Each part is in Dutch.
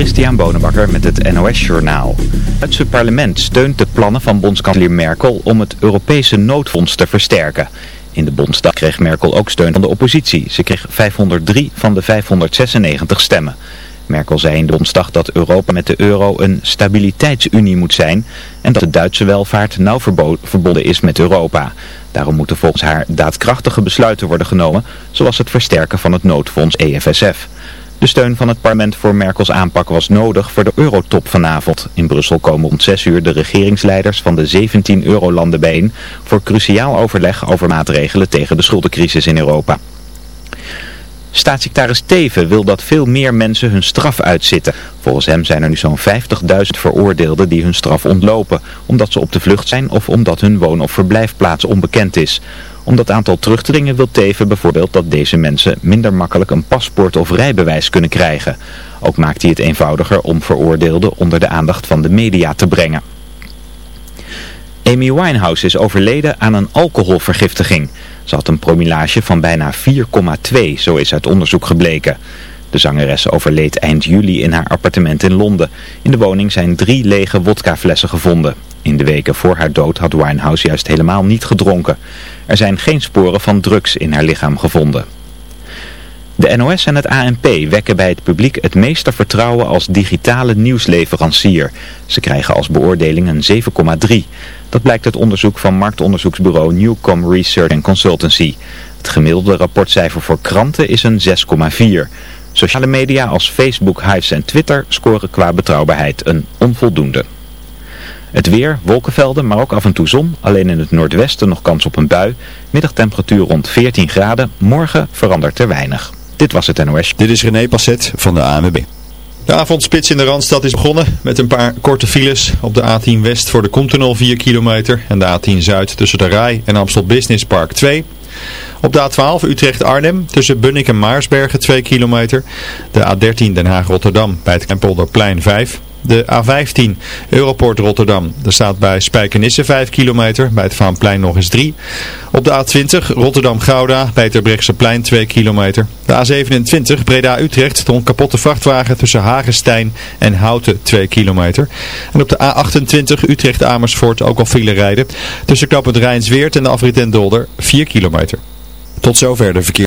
Christian Bonenbakker met het NOS Journaal. Het Duitse parlement steunt de plannen van bondskanselier Merkel om het Europese noodfonds te versterken. In de Bondsdag kreeg Merkel ook steun van de oppositie. Ze kreeg 503 van de 596 stemmen. Merkel zei in de Bondsdag dat Europa met de euro een stabiliteitsunie moet zijn en dat de Duitse welvaart nauw verbonden is met Europa. Daarom moeten volgens haar daadkrachtige besluiten worden genomen, zoals het versterken van het noodfonds EFSF. De steun van het parlement voor Merkels aanpak was nodig voor de eurotop vanavond. In Brussel komen rond 6 uur de regeringsleiders van de 17 eurolanden bijeen voor cruciaal overleg over maatregelen tegen de schuldencrisis in Europa. Staatssecretaris Teven wil dat veel meer mensen hun straf uitzitten. Volgens hem zijn er nu zo'n 50.000 veroordeelden die hun straf ontlopen, omdat ze op de vlucht zijn of omdat hun woon- of verblijfplaats onbekend is. Om dat aantal terug te dringen wil Teven bijvoorbeeld dat deze mensen minder makkelijk een paspoort of rijbewijs kunnen krijgen. Ook maakt hij het eenvoudiger om veroordeelden onder de aandacht van de media te brengen. Amy Winehouse is overleden aan een alcoholvergiftiging. Ze had een promillage van bijna 4,2, zo is uit onderzoek gebleken. De zangeres overleed eind juli in haar appartement in Londen. In de woning zijn drie lege wodkaflessen gevonden. In de weken voor haar dood had Winehouse juist helemaal niet gedronken. Er zijn geen sporen van drugs in haar lichaam gevonden. De NOS en het ANP wekken bij het publiek het meeste vertrouwen als digitale nieuwsleverancier. Ze krijgen als beoordeling een 7,3. Dat blijkt uit onderzoek van marktonderzoeksbureau Newcom Research Consultancy. Het gemiddelde rapportcijfer voor kranten is een 6,4. Sociale media als Facebook, Hives en Twitter scoren qua betrouwbaarheid een onvoldoende. Het weer, wolkenvelden, maar ook af en toe zon. Alleen in het noordwesten nog kans op een bui. Middagtemperatuur rond 14 graden. Morgen verandert er weinig. Dit was het NOS. Dit is René Passet van de ANWB. De avondspits in de Randstad is begonnen met een paar korte files op de A10 West voor de Koentunnel 4 kilometer en de A10 Zuid tussen de Rij en Amstel Business Park 2. Op de A12 Utrecht-Arnhem tussen Bunnik en Maarsbergen 2 kilometer. De A13 Den Haag-Rotterdam bij het Kempelderplein 5. De A15 Europort Rotterdam. Er staat bij Spijkenisse 5 kilometer, bij het Vaanplein nog eens 3. Op de A20 Rotterdam-Gouda bij het plein 2 kilometer. De A27 Breda-Utrecht, de kapotte vrachtwagen tussen Hagenstein en Houten 2 kilometer. En op de A28 Utrecht-Amersfoort ook al file rijden. Tussen Knappend Rijnsweert en de afrit en Dolder 4 kilometer. Tot zover de verkeer.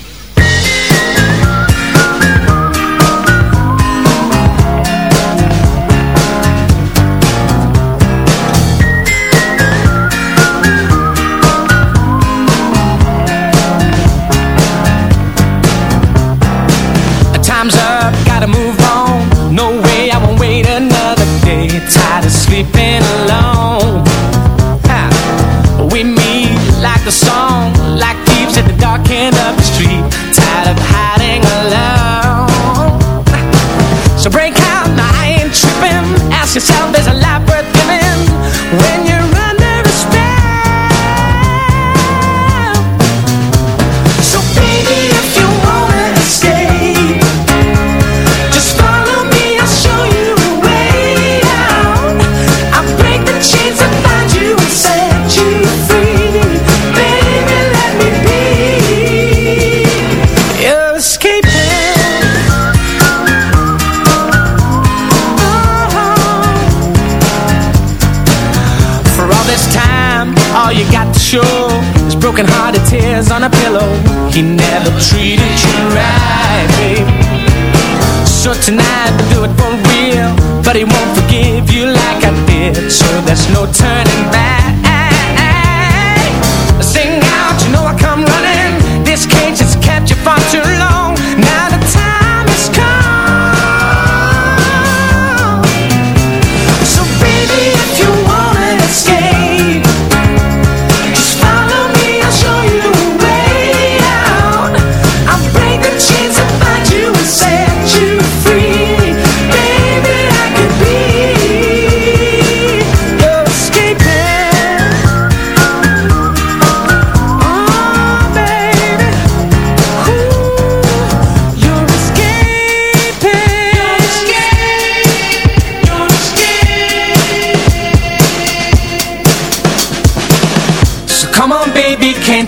Sleeping The tears on a pillow. He never treated you right, babe. So tonight we'll do it for real. But he won't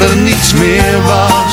er niets meer was.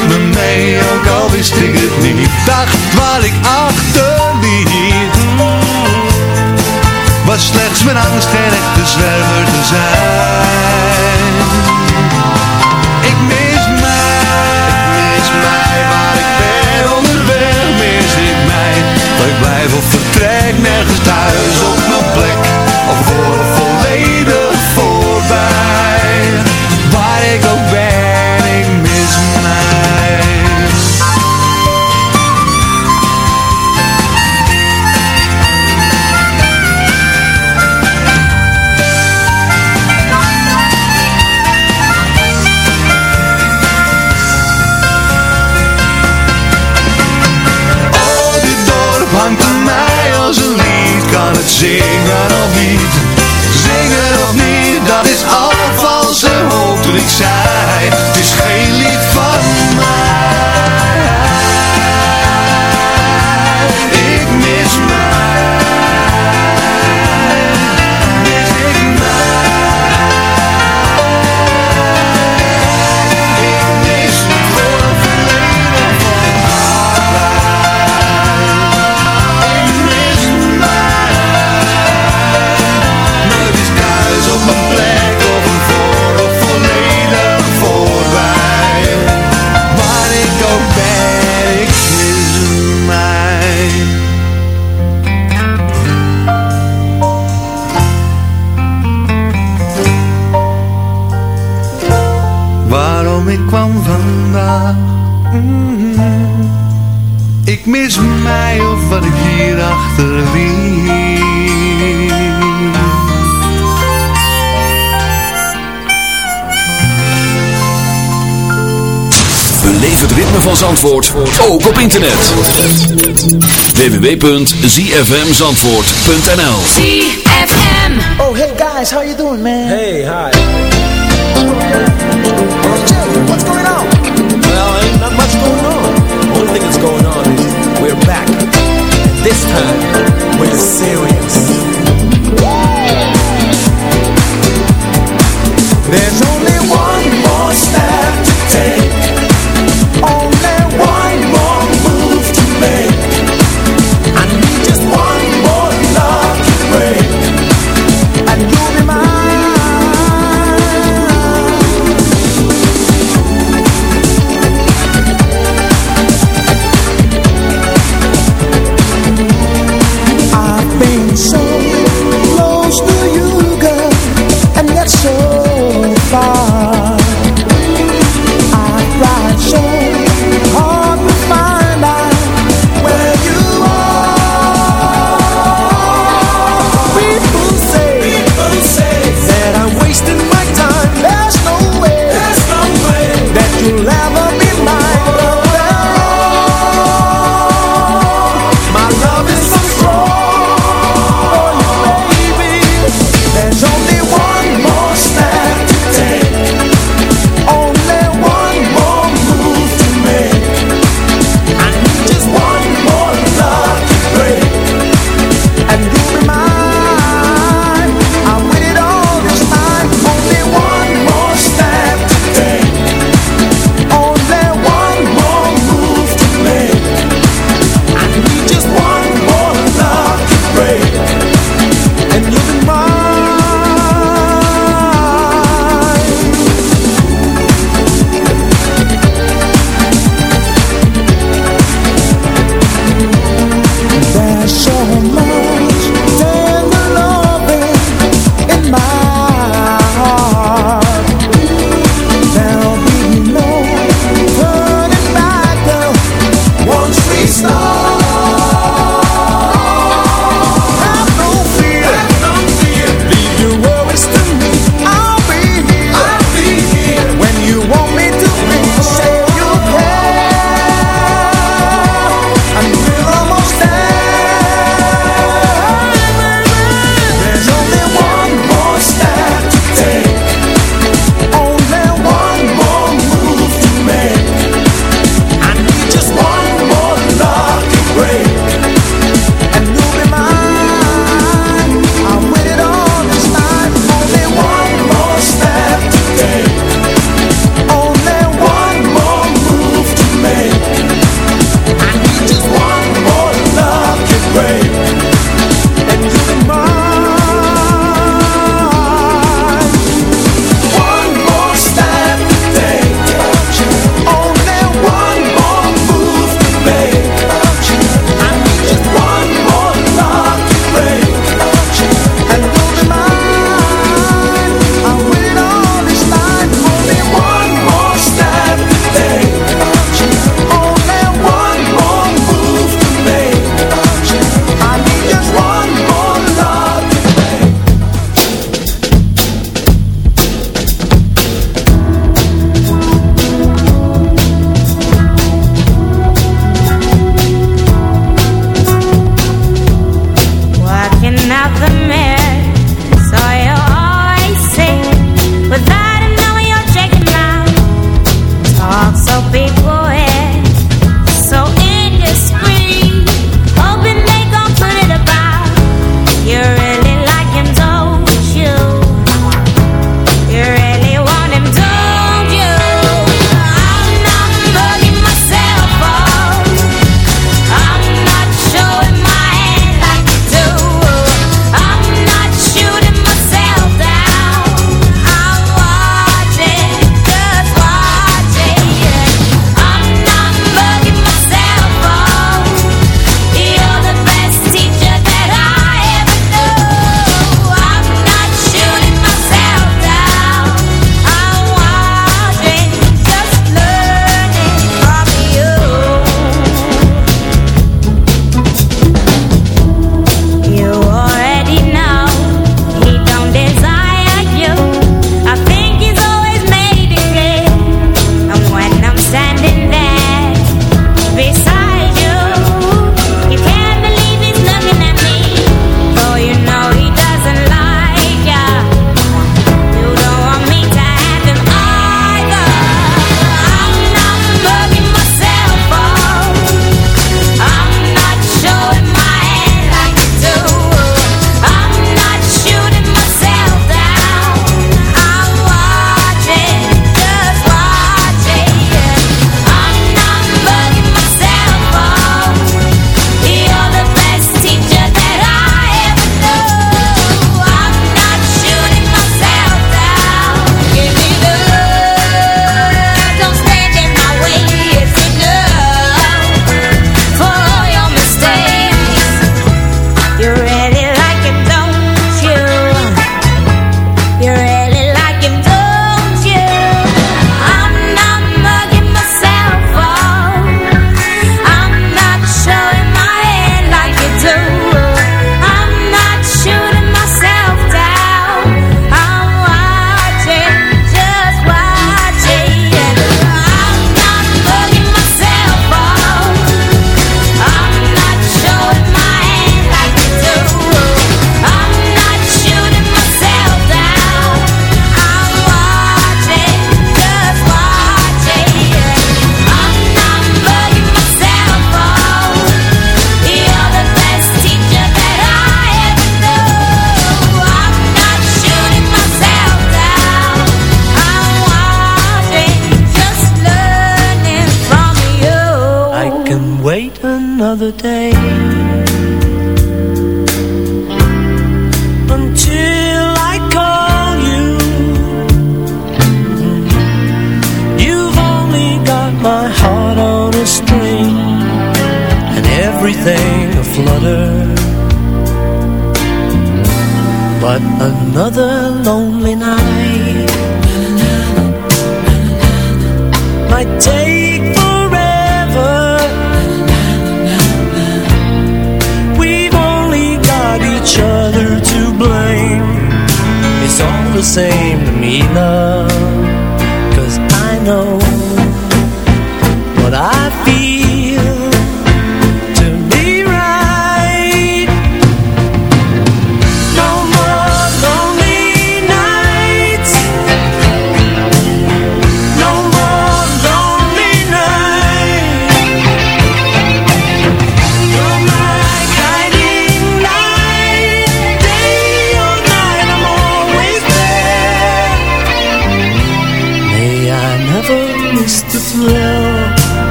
met me mee, ook al wist ik het niet. Dacht waar ik achterliet, was slechts mijn angst geen echte zwerver te zijn. Ik mis mij, ik mis mij, waar ik ben onderweg, mis ik mij. Ik blijf of vertrek nergens thuis Zandvoort ook op internet. www.zfmzandvoort.nl ZFM Oh hey guys, how you doing man? Hey, hi.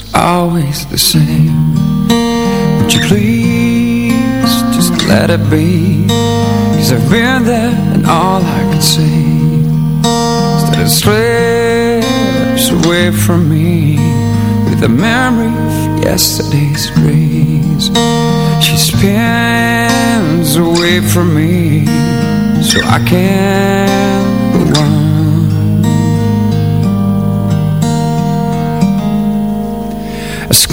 Is always the same. Would you please just let it be? Cause I've been there and all I can say is that it slips away from me with the memory of yesterday's grace. She spins away from me so I can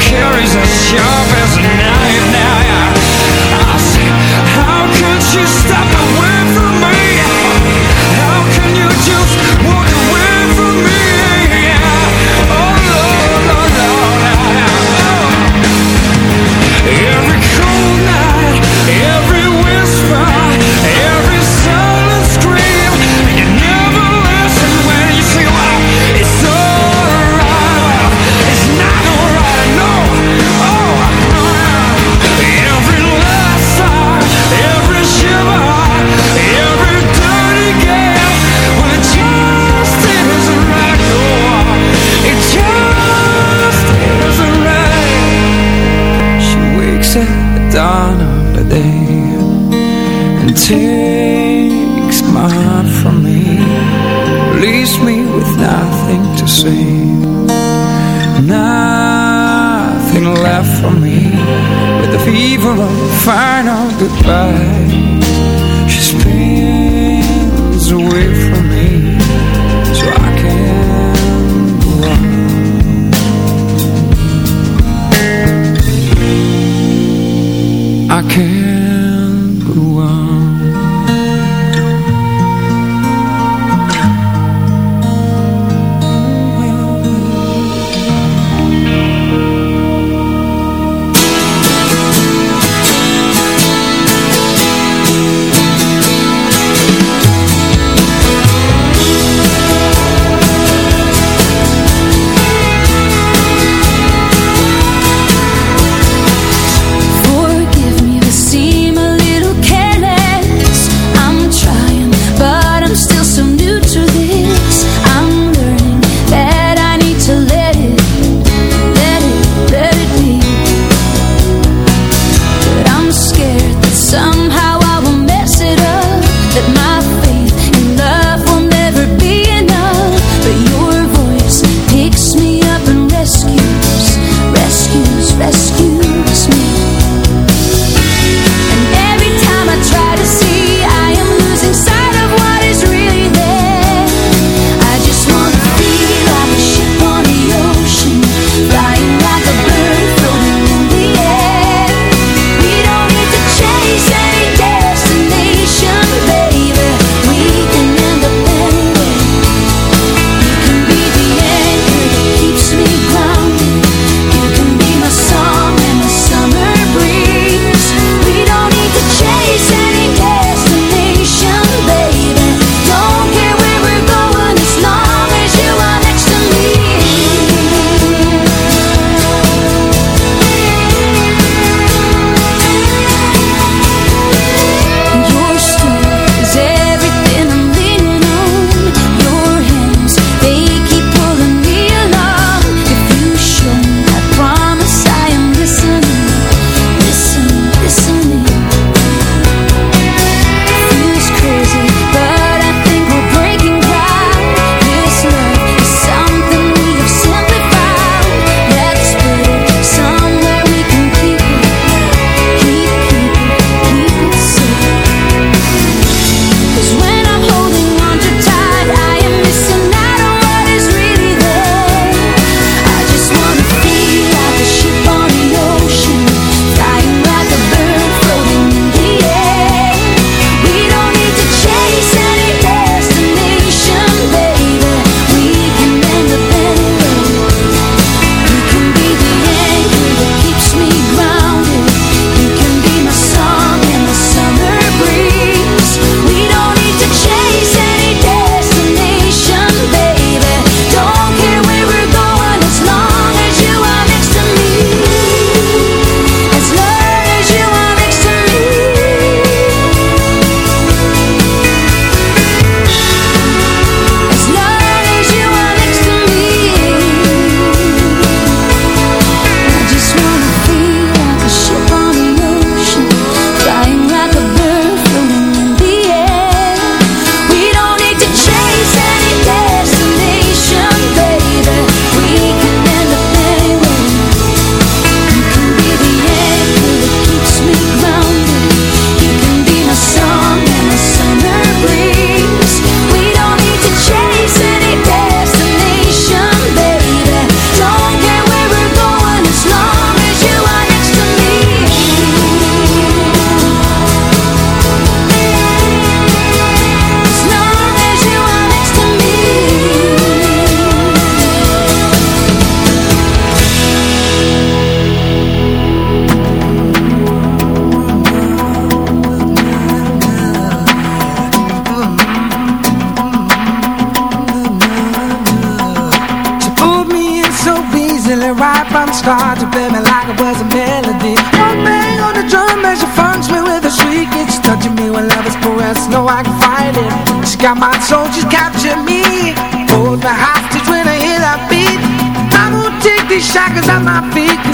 carries as sharp as a knife now. I, I said, how could you stop the world? My feet,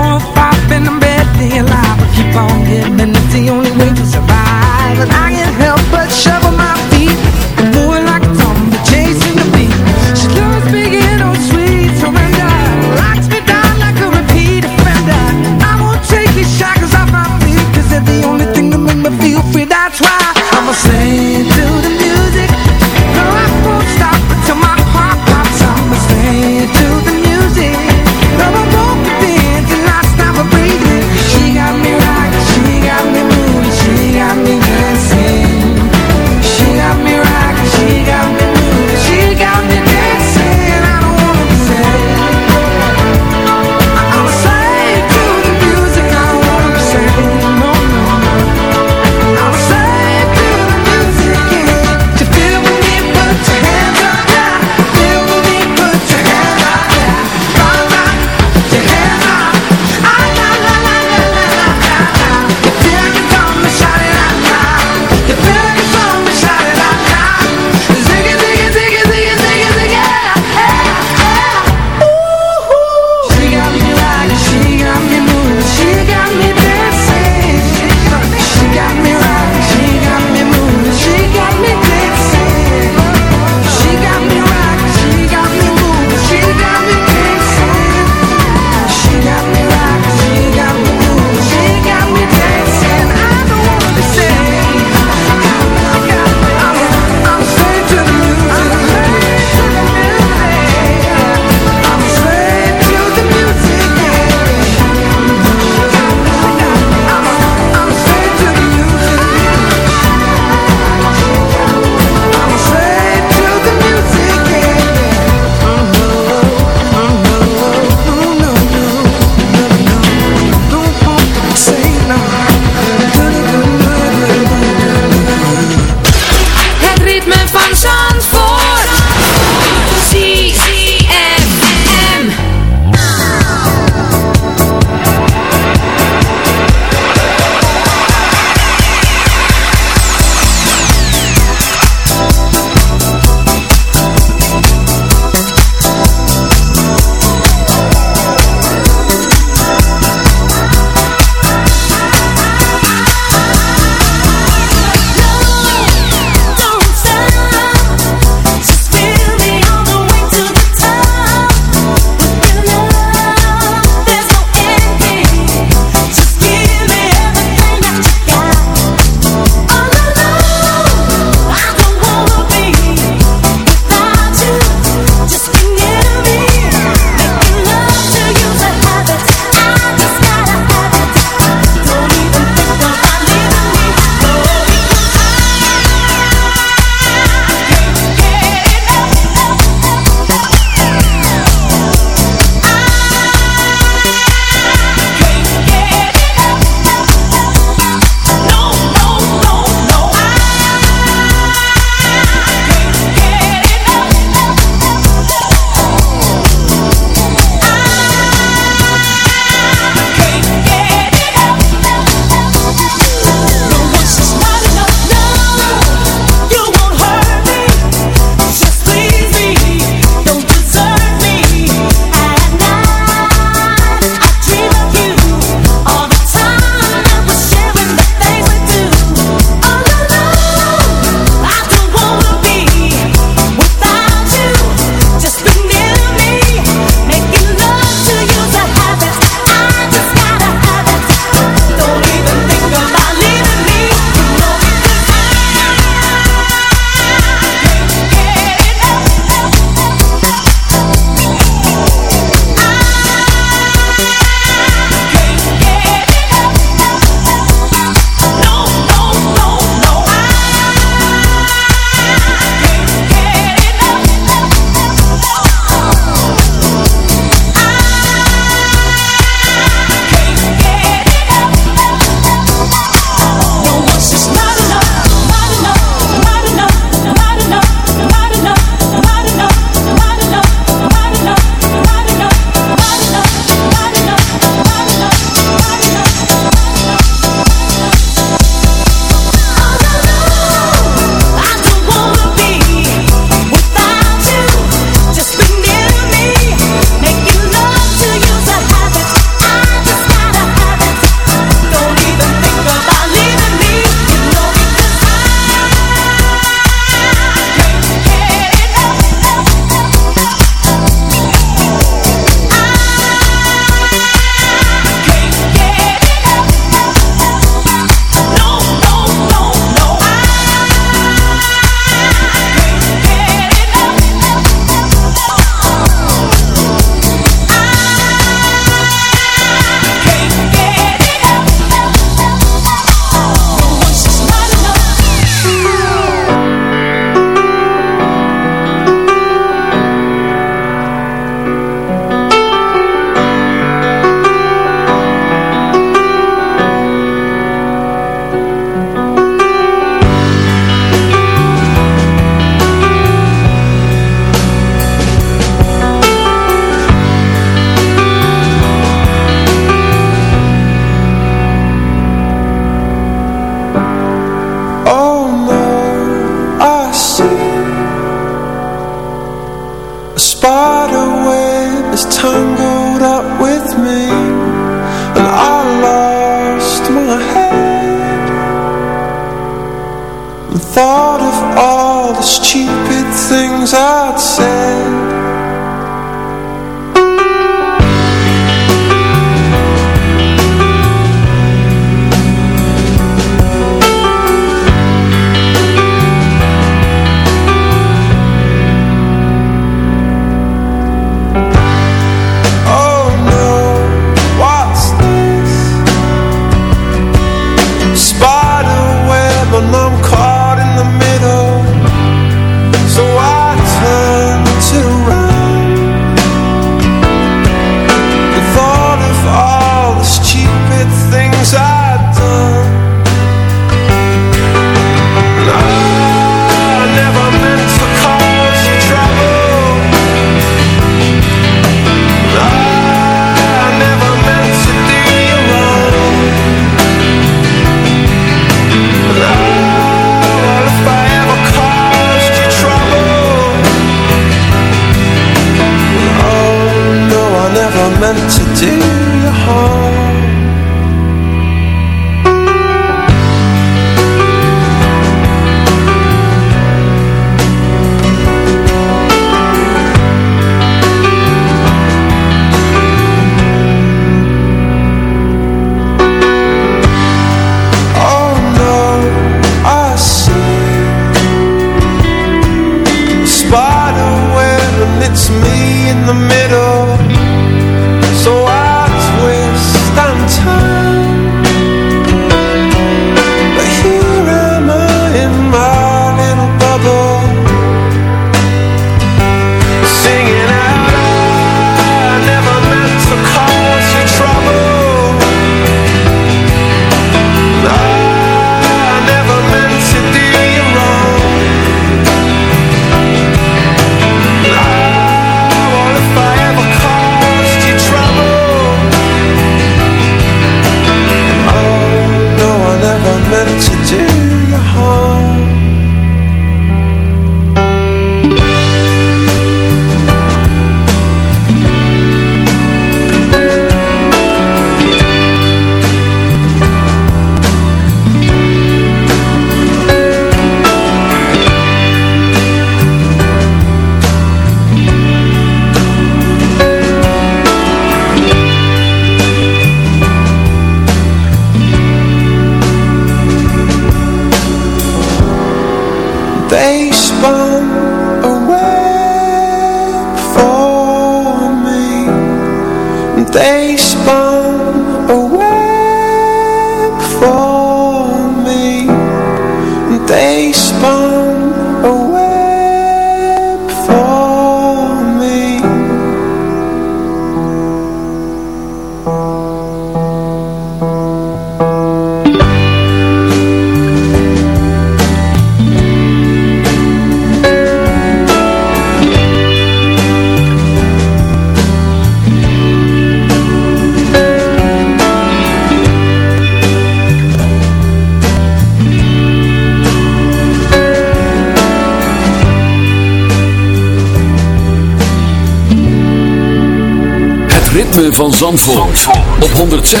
106.9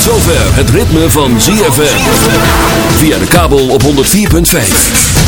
zover Het ritme van ZFM. Via de kabel op 104.5.